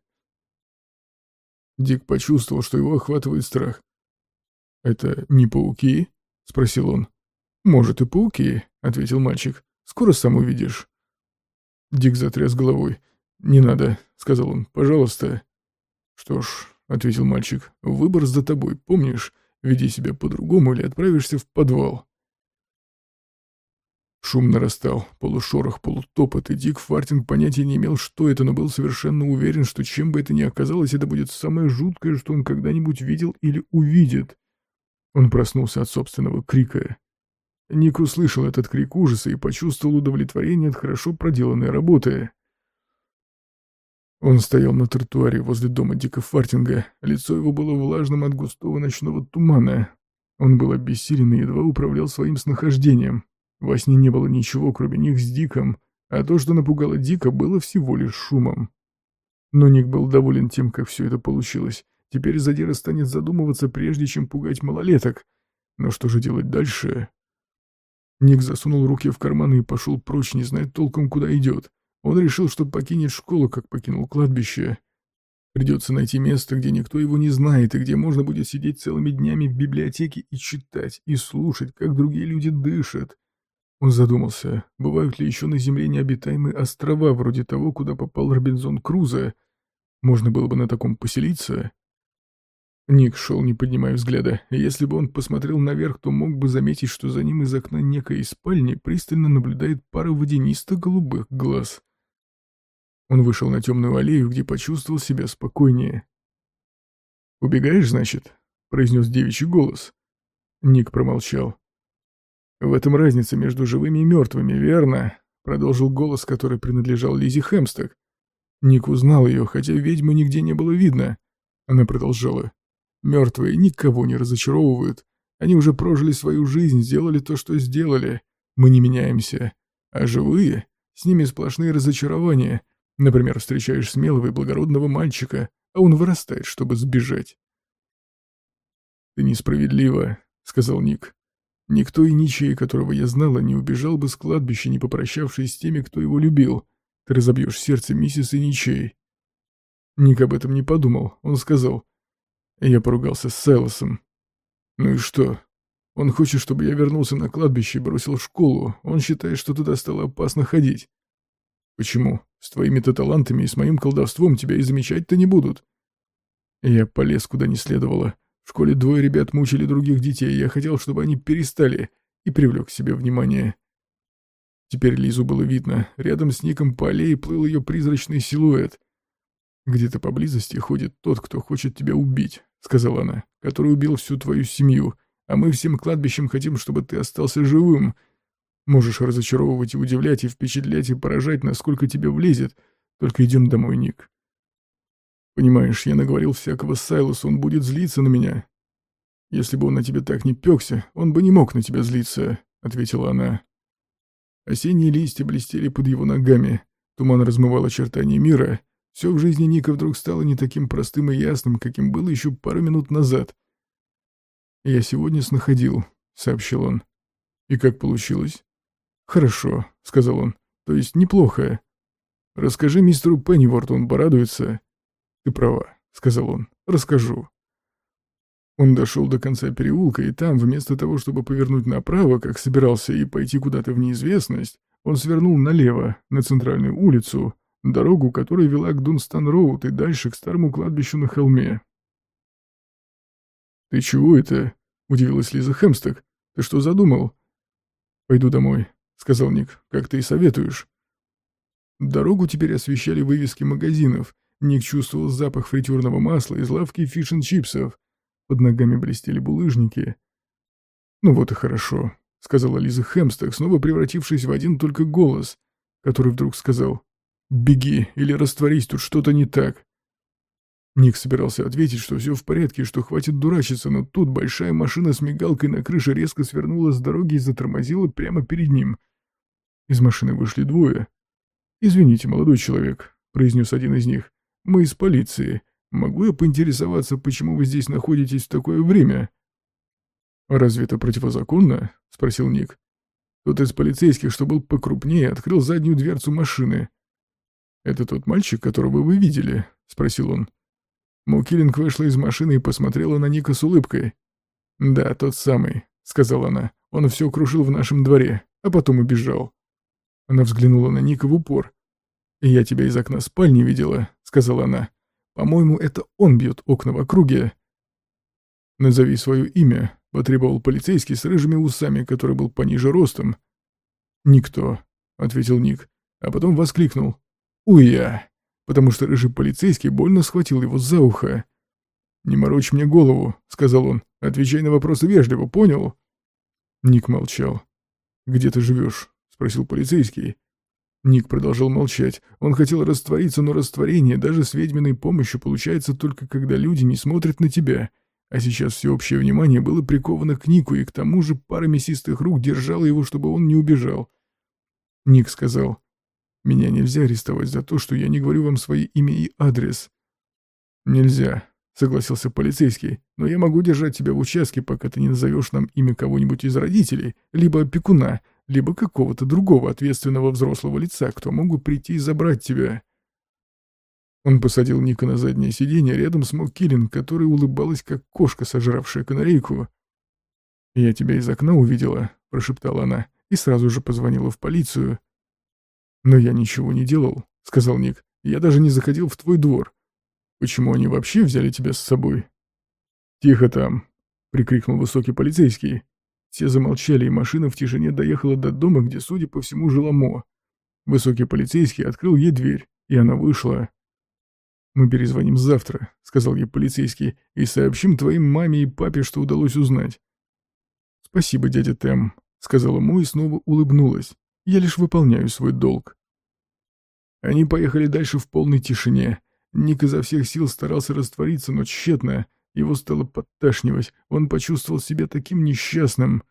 Дик почувствовал, что его охватывает страх. «Это не пауки?» — спросил он. «Может, и пауки», — ответил мальчик. «Скоро сам увидишь». Дик затряс головой. «Не надо», — сказал он. «Пожалуйста». «Что ж», — ответил мальчик, — «выбор за тобой, помнишь? Веди себя по-другому или отправишься в подвал». Шум нарастал, полушорох, полутопот, и Дик Фартинг понятия не имел, что это, но был совершенно уверен, что чем бы это ни оказалось, это будет самое жуткое, что он когда-нибудь видел или увидит. Он проснулся от собственного крика. Ник услышал этот крик ужаса и почувствовал удовлетворение от хорошо проделанной работы. Он стоял на тротуаре возле дома Дика Фартинга. Лицо его было влажным от густого ночного тумана. Он был обессилен и едва управлял своим снахождением. Во сне не было ничего, кроме них с Диком, а то, что напугало Дика, было всего лишь шумом. Но Ник был доволен тем, как все это получилось. Теперь Задира станет задумываться, прежде чем пугать малолеток. Но что же делать дальше? Ник засунул руки в карманы и пошел прочь, не зная толком, куда идет. Он решил, что покинет школу, как покинул кладбище. Придется найти место, где никто его не знает, и где можно будет сидеть целыми днями в библиотеке и читать, и слушать, как другие люди дышат. Он задумался, бывают ли еще на Земле необитаемые острова, вроде того, куда попал Робинзон Крузо. Можно было бы на таком поселиться? Ник шел, не поднимая взгляда. Если бы он посмотрел наверх, то мог бы заметить, что за ним из окна некой спальни пристально наблюдает пара водянисто-голубых глаз. Он вышел на темную аллею, где почувствовал себя спокойнее. «Убегаешь, значит?» — произнес девичий голос. Ник промолчал. «В этом разница между живыми и мертвыми, верно?» — продолжил голос, который принадлежал Лизе Хемсток. Ник узнал ее, хотя ведьмы нигде не было видно. Она продолжала. «Мертвые никого не разочаровывают. Они уже прожили свою жизнь, сделали то, что сделали. Мы не меняемся. А живые? С ними сплошные разочарования. Например, встречаешь смелого и благородного мальчика, а он вырастает, чтобы сбежать. «Ты несправедлива», — сказал Ник. «Никто и ничей, которого я знала, не убежал бы с кладбища, не попрощавшись с теми, кто его любил. Ты разобьешь сердце миссис и ничей». Ник об этом не подумал. Он сказал. Я поругался с Селосом. «Ну и что? Он хочет, чтобы я вернулся на кладбище и бросил школу. Он считает, что туда стало опасно ходить. Почему? С твоими-то талантами и с моим колдовством тебя и замечать-то не будут. Я полез куда не следовало. В школе двое ребят мучили других детей, я хотел, чтобы они перестали, и привлек к себе внимание. Теперь Лизу было видно. Рядом с Ником по аллее плыл ее призрачный силуэт. «Где-то поблизости ходит тот, кто хочет тебя убить», — сказала она, — «который убил всю твою семью, а мы всем кладбищем хотим, чтобы ты остался живым. Можешь разочаровывать и удивлять, и впечатлять, и поражать, насколько тебе влезет. Только идем домой, Ник». «Понимаешь, я наговорил всякого Сайлосу, он будет злиться на меня». «Если бы он на тебя так не пекся, он бы не мог на тебя злиться», — ответила она. Осенние листья блестели под его ногами, туман размывал очертания мира — все в жизни Ника вдруг стало не таким простым и ясным, каким было еще пару минут назад. «Я сегодня снаходил», — сообщил он. «И как получилось?» «Хорошо», — сказал он. «То есть неплохо. Расскажи мистеру Пенниворт, он порадуется». «Ты права», — сказал он. «Расскажу». Он дошел до конца переулка, и там, вместо того, чтобы повернуть направо, как собирался, и пойти куда-то в неизвестность, он свернул налево, на центральную улицу, дорогу, которая вела к Дунстан-Роуд и дальше к старому кладбищу на холме. «Ты чего это?» — удивилась Лиза Хемсток. «Ты что задумал?» «Пойду домой», — сказал Ник, — «как ты и советуешь». Дорогу теперь освещали вывески магазинов. Ник чувствовал запах фритюрного масла из лавки фиш-н-чипсов. Под ногами блестели булыжники. «Ну вот и хорошо», — сказала Лиза Хемсток, снова превратившись в один только голос, который вдруг сказал «Беги, или растворись, тут что-то не так». Ник собирался ответить, что все в порядке, что хватит дурачиться, но тут большая машина с мигалкой на крыше резко свернула с дороги и затормозила прямо перед ним. Из машины вышли двое. «Извините, молодой человек», — произнес один из них, — «мы из полиции. Могу я поинтересоваться, почему вы здесь находитесь в такое время?» «Разве это противозаконно?» — спросил Ник. Тот из полицейских, что был покрупнее, открыл заднюю дверцу машины. «Это тот мальчик, которого вы видели?» — спросил он. Мукилинг вышла из машины и посмотрела на Ника с улыбкой. «Да, тот самый», — сказала она. «Он все крушил в нашем дворе, а потом убежал». Она взглянула на Ника в упор. «Я тебя из окна спальни видела», — сказала она. «По-моему, это он бьет окна в округе». «Назови свое имя», — потребовал полицейский с рыжими усами, который был пониже ростом. «Никто», — ответил Ник, а потом воскликнул. Уя! Потому что рыжий полицейский больно схватил его за ухо. «Не морочь мне голову», — сказал он. «Отвечай на вопросы вежливо, понял?» Ник молчал. «Где ты живешь?» — спросил полицейский. Ник продолжал молчать. Он хотел раствориться, но растворение даже с ведьминой помощью получается только когда люди не смотрят на тебя. А сейчас всеобщее внимание было приковано к Нику, и к тому же пара мясистых рук держала его, чтобы он не убежал. Ник сказал, меня нельзя арестовать за то, что я не говорю вам свои имя и адрес». «Нельзя», — согласился полицейский, «но я могу держать тебя в участке, пока ты не назовешь нам имя кого-нибудь из родителей, либо опекуна, либо какого-то другого ответственного взрослого лица, кто мог бы прийти и забрать тебя». Он посадил Ника на заднее сиденье рядом с Моккиллин, которая улыбалась, как кошка, сожравшая канарейку. «Я тебя из окна увидела», — прошептала она, и сразу же позвонила в полицию. «Но я ничего не делал», — сказал Ник. «Я даже не заходил в твой двор. Почему они вообще взяли тебя с собой?» «Тихо там», — прикрикнул высокий полицейский. Все замолчали, и машина в тишине доехала до дома, где, судя по всему, жила Мо. Высокий полицейский открыл ей дверь, и она вышла. «Мы перезвоним завтра», — сказал ей полицейский, «и сообщим твоим маме и папе, что удалось узнать». «Спасибо, дядя Тэм», — сказала Мо и снова улыбнулась. Я лишь выполняю свой долг. Они поехали дальше в полной тишине. Ник изо всех сил старался раствориться, но тщетно. Его стало подташнивать. Он почувствовал себя таким несчастным.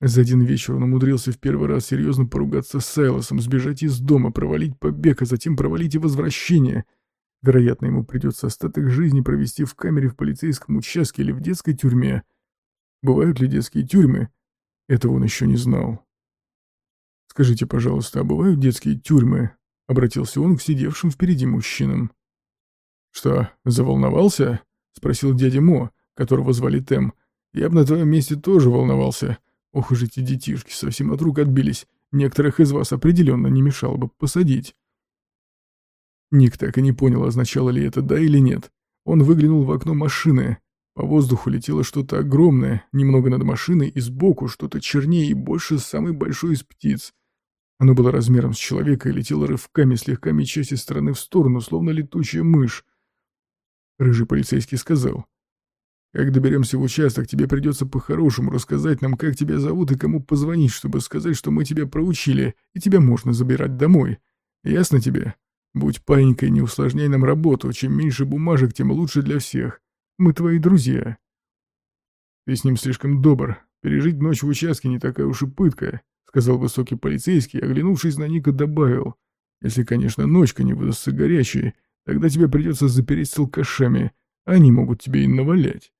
За один вечер он умудрился в первый раз серьезно поругаться с Сайлосом, сбежать из дома, провалить побег, а затем провалить и возвращение. Вероятно, ему придется остаток жизни провести в камере в полицейском участке или в детской тюрьме. Бывают ли детские тюрьмы? Этого он еще не знал. «Скажите, пожалуйста, а бывают детские тюрьмы?» — обратился он к сидевшим впереди мужчинам. «Что, заволновался?» — спросил дядя Мо, которого звали Тем. «Я бы на твоем месте тоже волновался. Ох уж эти детишки, совсем от рук отбились. Некоторых из вас определенно не мешало бы посадить». Ник так и не понял, означало ли это «да» или «нет». Он выглянул в окно машины. По воздуху летело что-то огромное, немного над машиной, и сбоку что-то чернее и больше самый большой из птиц. Оно было размером с человека и летело рывками, слегка мечась из стороны в сторону, словно летучая мышь. Рыжий полицейский сказал, «Как доберемся в участок, тебе придется по-хорошему рассказать нам, как тебя зовут и кому позвонить, чтобы сказать, что мы тебя проучили, и тебя можно забирать домой. Ясно тебе? Будь паинькой, не усложняй нам работу, чем меньше бумажек, тем лучше для всех. Мы твои друзья». «Ты с ним слишком добр. Пережить ночь в участке не такая уж и пытка», — сказал высокий полицейский, оглянувшись на Ника, добавил. «Если, конечно, ночка не выдастся горячей, тогда тебе придется запереть с алкашами, они могут тебе и навалять».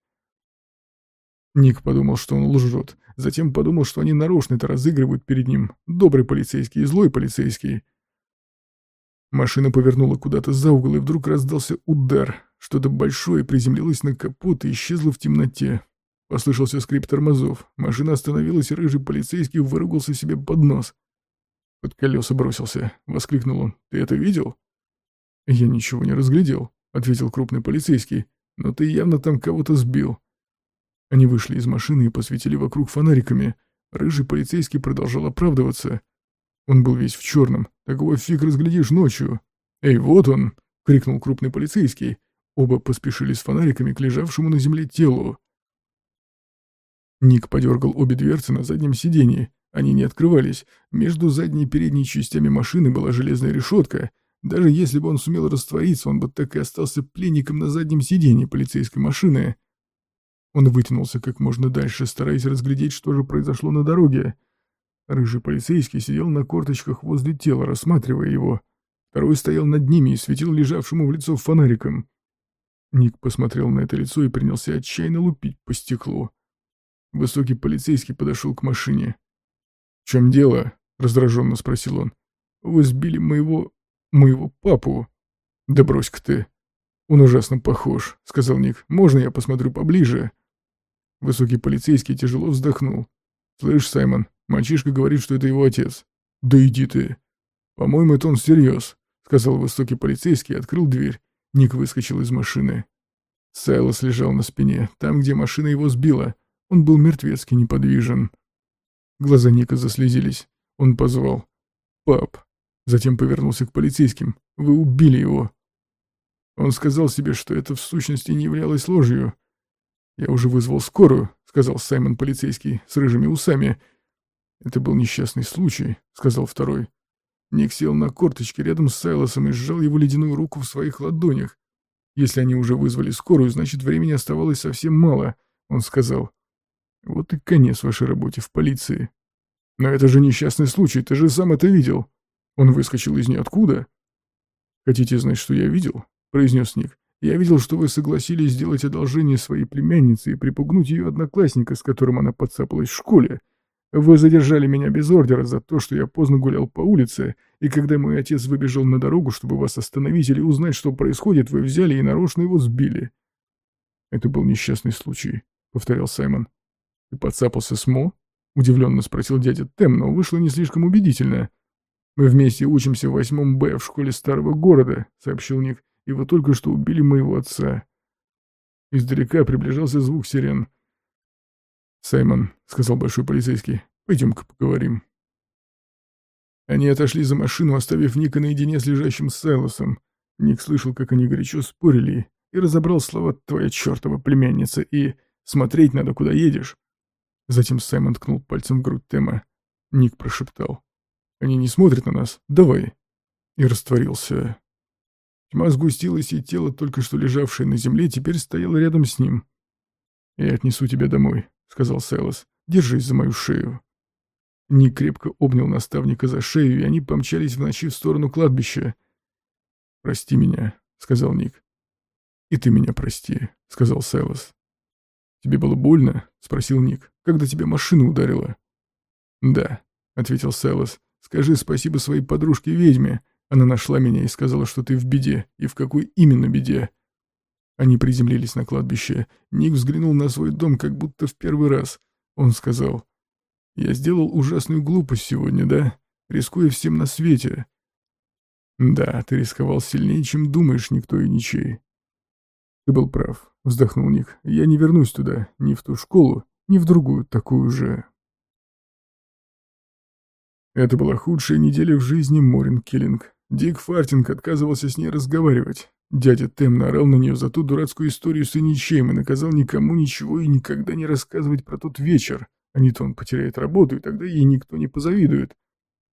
Ник подумал, что он лжет, затем подумал, что они нарочно это разыгрывают перед ним. Добрый полицейский и злой полицейский. Машина повернула куда-то за угол, и вдруг раздался удар. Что-то большое приземлилось на капот и исчезло в темноте. Послышался скрип тормозов. Машина остановилась, и рыжий полицейский выругался себе под нос. «Под колеса бросился», — воскликнул он. «Ты это видел?» «Я ничего не разглядел», — ответил крупный полицейский. «Но ты явно там кого-то сбил». Они вышли из машины и посветили вокруг фонариками. Рыжий полицейский продолжал оправдываться. Он был весь в черном, такого фиг разглядишь ночью. «Эй, вот он!» — крикнул крупный полицейский. Оба поспешили с фонариками к лежавшему на земле телу. Ник подергал обе дверцы на заднем сиденье. Они не открывались. Между задней и передней частями машины была железная решетка. Даже если бы он сумел раствориться, он бы так и остался пленником на заднем сиденье полицейской машины. Он вытянулся как можно дальше, стараясь разглядеть, что же произошло на дороге. Рыжий полицейский сидел на корточках возле тела, рассматривая его. Второй стоял над ними и светил лежавшему в лицо фонариком. Ник посмотрел на это лицо и принялся отчаянно лупить по стеклу. Высокий полицейский подошел к машине. «В чем дело?» — раздраженно спросил он. «Вы сбили моего... моего папу». «Да брось-ка ты». «Он ужасно похож», — сказал Ник. «Можно я посмотрю поближе?» Высокий полицейский тяжело вздохнул. «Слышь, Саймон, мальчишка говорит, что это его отец». «Да иди ты!» «По-моему, это он всерьез», — сказал высокий полицейский и открыл дверь. Ник выскочил из машины. Сайлос лежал на спине, там, где машина его сбила. Он был мертвецки неподвижен. Глаза Ника заслезились. Он позвал. «Пап». Затем повернулся к полицейским. «Вы убили его». Он сказал себе, что это в сущности не являлось ложью. «Я уже вызвал скорую», — сказал Саймон полицейский с рыжими усами. «Это был несчастный случай», — сказал второй. Ник сел на корточки рядом с Сайлосом и сжал его ледяную руку в своих ладонях. «Если они уже вызвали скорую, значит, времени оставалось совсем мало», — он сказал. «Вот и конец вашей работе в полиции». «Но это же несчастный случай, ты же сам это видел». Он выскочил из ниоткуда. «Хотите знать, что я видел?» — произнес Ник. Я видел, что вы согласились сделать одолжение своей племяннице и припугнуть ее одноклассника, с которым она подцапалась в школе. Вы задержали меня без ордера за то, что я поздно гулял по улице, и когда мой отец выбежал на дорогу, чтобы вас остановить или узнать, что происходит, вы взяли и нарочно его сбили. Это был несчастный случай, — повторял Саймон. Ты подцапался с Мо? — удивленно спросил дядя Тем, но вышло не слишком убедительно. Мы вместе учимся в восьмом Б в школе старого города, — сообщил Ник и вы только что убили моего отца». Издалека приближался звук сирен. «Саймон», — сказал большой полицейский, — «пойдем-ка поговорим». Они отошли за машину, оставив Ника наедине с лежащим Сайлосом. Ник слышал, как они горячо спорили, и разобрал слова «твоя чертова племянница» и «смотреть надо, куда едешь». Затем Саймон ткнул пальцем в грудь Тема. Ник прошептал. «Они не смотрят на нас. Давай». И растворился. Тьма сгустилась, и тело, только что лежавшее на земле, теперь стояло рядом с ним. «Я отнесу тебя домой», — сказал Селос. «Держись за мою шею». Ник крепко обнял наставника за шею, и они помчались в ночи в сторону кладбища. «Прости меня», — сказал Ник. «И ты меня прости», — сказал Селос. «Тебе было больно?» — спросил Ник. «Когда тебя машина ударила?» «Да», — ответил Селос. «Скажи спасибо своей подружке-ведьме. Она нашла меня и сказала, что ты в беде, и в какой именно беде. Они приземлились на кладбище. Ник взглянул на свой дом, как будто в первый раз. Он сказал, «Я сделал ужасную глупость сегодня, да? Рискуя всем на свете». «Да, ты рисковал сильнее, чем думаешь, никто и ничей». «Ты был прав», — вздохнул Ник. «Я не вернусь туда, ни в ту школу, ни в другую, такую же». Это была худшая неделя в жизни Морин Киллинг. Дик Фартинг отказывался с ней разговаривать. Дядя Тем наорал на нее за ту дурацкую историю с Иничем и наказал никому ничего и никогда не рассказывать про тот вечер, а не то он потеряет работу, и тогда ей никто не позавидует.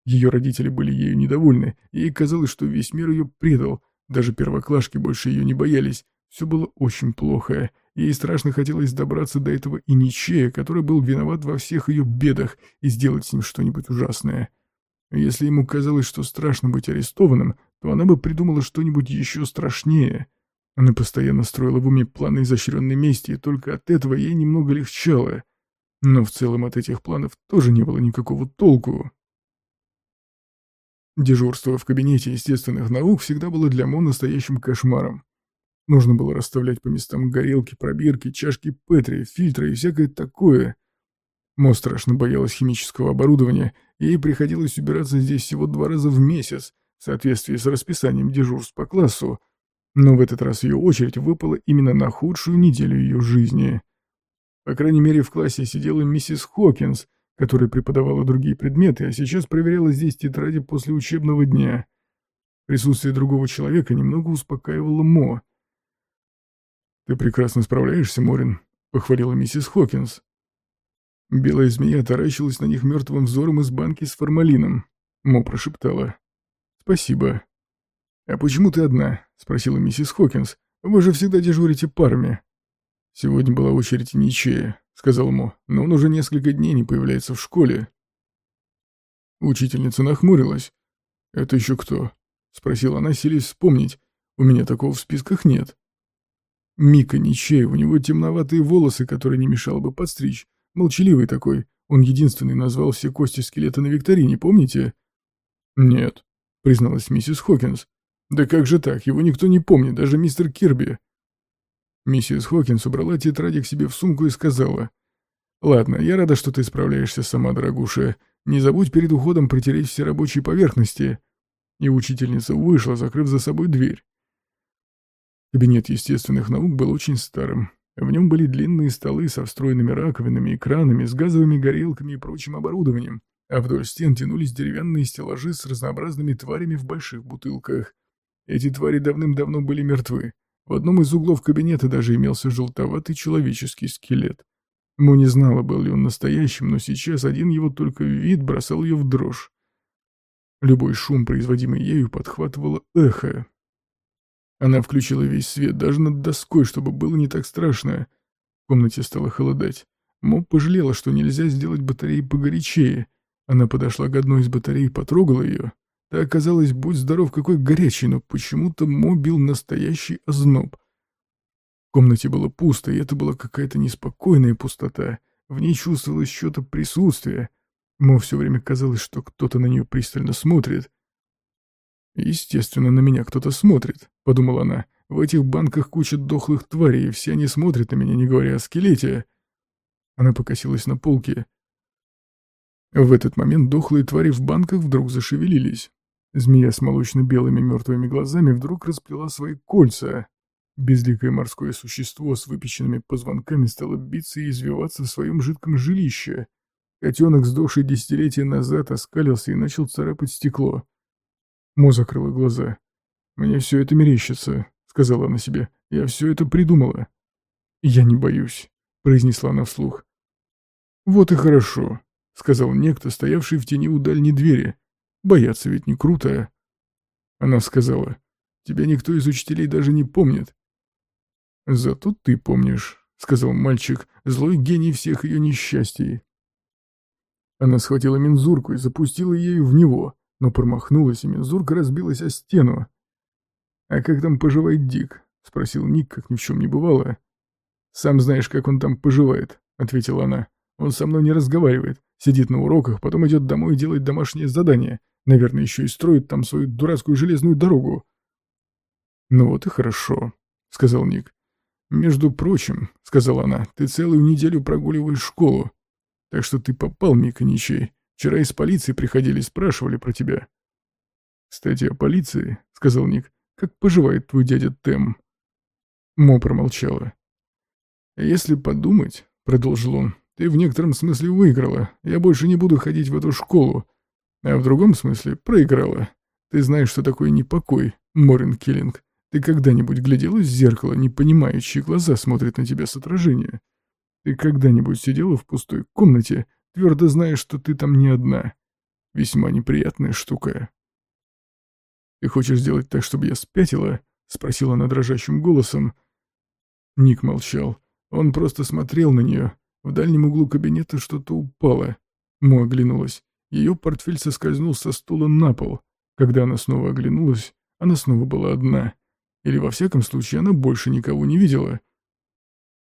Ее родители были ею недовольны, и ей казалось, что весь мир ее предал, даже первоклашки больше ее не боялись. Все было очень плохо, ей страшно хотелось добраться до этого Иничея, который был виноват во всех ее бедах, и сделать с ним что-нибудь ужасное. Если ему казалось, что страшно быть арестованным, то она бы придумала что-нибудь еще страшнее. Она постоянно строила в уме планы изощренной мести, и только от этого ей немного легчало. Но в целом от этих планов тоже не было никакого толку. Дежурство в кабинете естественных наук всегда было для Мо настоящим кошмаром. Нужно было расставлять по местам горелки, пробирки, чашки Петри, фильтры и всякое такое. Мо страшно боялась химического оборудования, и ей приходилось убираться здесь всего два раза в месяц, в соответствии с расписанием дежурств по классу, но в этот раз ее очередь выпала именно на худшую неделю ее жизни. По крайней мере, в классе сидела миссис Хокинс, которая преподавала другие предметы, а сейчас проверяла здесь тетради после учебного дня. Присутствие другого человека немного успокаивало Мо. «Ты прекрасно справляешься, Морин», — похвалила миссис Хокинс. Белая змея таращилась на них мертвым взором из банки с формалином. Мо прошептала. «Спасибо». «А почему ты одна?» — спросила миссис Хокинс. «Вы же всегда дежурите парами». «Сегодня была очередь ничья», — сказал Мо, «но он уже несколько дней не появляется в школе». Учительница нахмурилась. «Это еще кто?» — спросила она, селись вспомнить. «У меня такого в списках нет». Мика Ничей, у него темноватые волосы, которые не мешало бы подстричь. Молчаливый такой. Он единственный назвал все кости скелета на викторине, помните? Нет призналась миссис Хокинс. «Да как же так? Его никто не помнит, даже мистер Кирби». Миссис Хокинс убрала тетради к себе в сумку и сказала. «Ладно, я рада, что ты справляешься сама, дорогуша. Не забудь перед уходом протереть все рабочие поверхности». И учительница вышла, закрыв за собой дверь. Кабинет естественных наук был очень старым. В нем были длинные столы со встроенными раковинами, экранами, с газовыми горелками и прочим оборудованием, а вдоль стен тянулись деревянные стеллажи с разнообразными тварями в больших бутылках. Эти твари давным-давно были мертвы. В одном из углов кабинета даже имелся желтоватый человеческий скелет. Мо не знала, был ли он настоящим, но сейчас один его только вид бросал ее в дрожь. Любой шум, производимый ею, подхватывало эхо. Она включила весь свет, даже над доской, чтобы было не так страшно. В комнате стало холодать. Мо пожалела, что нельзя сделать батареи погорячее. Она подошла к одной из батарей и потрогала ее. Та оказалась, будь здоров, какой горячий, но почему-то мобил настоящий озноб. В комнате было пусто, и это была какая-то неспокойная пустота. В ней чувствовалось что-то присутствие. Мо все время казалось, что кто-то на нее пристально смотрит. «Естественно, на меня кто-то смотрит», — подумала она. «В этих банках куча дохлых тварей, и все они смотрят на меня, не говоря о скелете». Она покосилась на полке. В этот момент дохлые твари в банках вдруг зашевелились. Змея с молочно-белыми мертвыми глазами вдруг расплела свои кольца. Безликое морское существо с выпеченными позвонками стало биться и извиваться в своем жидком жилище. Котенок, сдохший десятилетия назад, оскалился и начал царапать стекло. Мо закрыла глаза. «Мне все это мерещится», — сказала она себе. «Я все это придумала». «Я не боюсь», — произнесла она вслух. «Вот и хорошо», — сказал некто, стоявший в тени у дальней двери. «Бояться ведь не круто». Она сказала, «Тебя никто из учителей даже не помнит». «Зато ты помнишь», — сказал мальчик, злой гений всех ее несчастий. Она схватила мензурку и запустила ею в него, но промахнулась, и мензурка разбилась о стену. «А как там поживает Дик?» — спросил Ник, как ни в чем не бывало. «Сам знаешь, как он там поживает», — ответила она. «Он со мной не разговаривает. Сидит на уроках, потом идет домой и делает домашнее задание. Наверное, еще и строит там свою дурацкую железную дорогу. «Ну вот и хорошо», — сказал Ник. «Между прочим», — сказала она, — «ты целую неделю прогуливаешь школу. Так что ты попал, Мика Ничей. Вчера из полиции приходили, спрашивали про тебя». «Кстати, о полиции», — сказал Ник. «Как поживает твой дядя Тем?» Мо промолчала. «Если подумать», — продолжил он, — «ты в некотором смысле выиграла. Я больше не буду ходить в эту школу. А в другом смысле проиграла. Ты знаешь, что такое непокой, Морин Киллинг. Ты когда-нибудь гляделась в зеркало, не понимая, чьи глаза смотрят на тебя с отражения? Ты когда-нибудь сидела в пустой комнате, твердо зная, что ты там не одна? Весьма неприятная штука. «Ты хочешь сделать так, чтобы я спятила?» — спросила она дрожащим голосом. Ник молчал. Он просто смотрел на нее. В дальнем углу кабинета что-то упало. Мо оглянулась. Ее портфель соскользнул со стула на пол. Когда она снова оглянулась, она снова была одна. Или, во всяком случае, она больше никого не видела.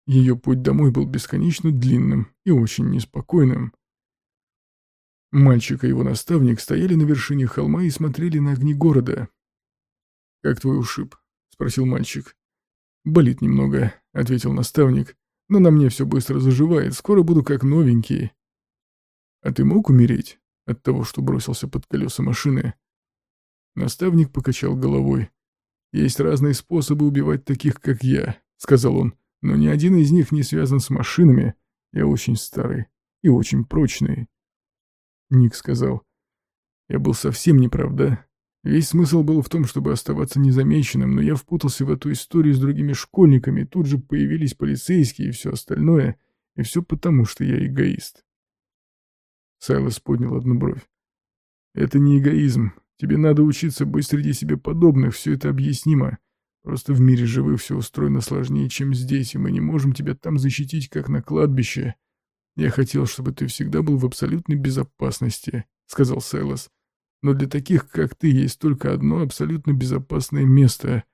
Ее путь домой был бесконечно длинным и очень неспокойным. Мальчик и его наставник стояли на вершине холма и смотрели на огни города. «Как твой ушиб?» — спросил мальчик. «Болит немного», — ответил наставник. «Но на мне все быстро заживает, скоро буду как новенький». «А ты мог умереть от того, что бросился под колеса машины?» Наставник покачал головой. «Есть разные способы убивать таких, как я», — сказал он, «но ни один из них не связан с машинами. Я очень старый и очень прочный». Ник сказал. «Я был совсем неправ, да? Весь смысл был в том, чтобы оставаться незамеченным, но я впутался в эту историю с другими школьниками, тут же появились полицейские и все остальное, и все потому, что я эгоист». Сайлос поднял одну бровь. «Это не эгоизм. Тебе надо учиться быть среди себе подобных, все это объяснимо. Просто в мире живых все устроено сложнее, чем здесь, и мы не можем тебя там защитить, как на кладбище. «Я хотел, чтобы ты всегда был в абсолютной безопасности», — сказал Сайлос. «Но для таких, как ты, есть только одно абсолютно безопасное место.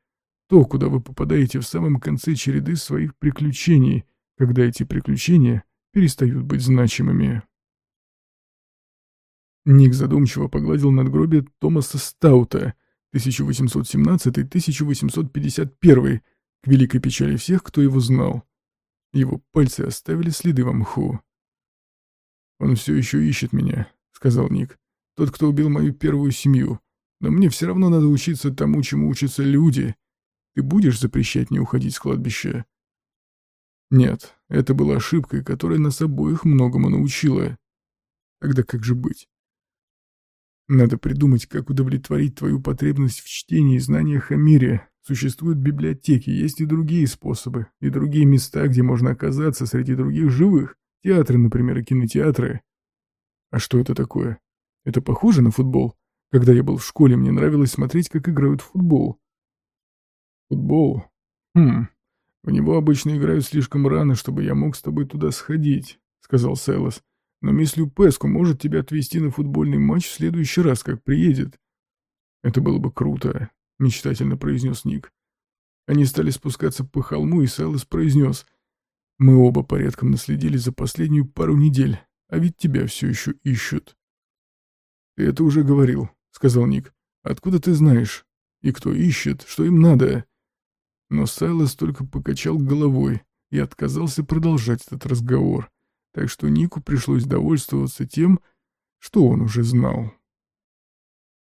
То, куда вы попадаете в самом конце череды своих приключений, когда эти приключения перестают быть значимыми». Ник задумчиво погладил надгробие Томаса Стаута, 1817-1851, к великой печали всех, кто его знал. Его пальцы оставили следы во мху. «Он все еще ищет меня», — сказал Ник. «Тот, кто убил мою первую семью. Но мне все равно надо учиться тому, чему учатся люди. Ты будешь запрещать мне уходить с кладбища?» «Нет, это была ошибкой, которая нас обоих многому научила. Тогда как же быть?» «Надо придумать, как удовлетворить твою потребность в чтении и знаниях о мире. Существуют библиотеки, есть и другие способы, и другие места, где можно оказаться среди других живых. Театры, например, и кинотеатры. А что это такое? Это похоже на футбол? Когда я был в школе, мне нравилось смотреть, как играют в футбол. Футбол? Хм, в него обычно играют слишком рано, чтобы я мог с тобой туда сходить, сказал Селос. Но мисс Люпеску может тебя отвезти на футбольный матч в следующий раз, как приедет. Это было бы круто, мечтательно произнес Ник. Они стали спускаться по холму, и Селос произнес. Мы оба порядком наследили за последнюю пару недель, а ведь тебя все еще ищут. «Ты это уже говорил», — сказал Ник. «Откуда ты знаешь? И кто ищет? Что им надо?» Но Сайлос только покачал головой и отказался продолжать этот разговор, так что Нику пришлось довольствоваться тем, что он уже знал.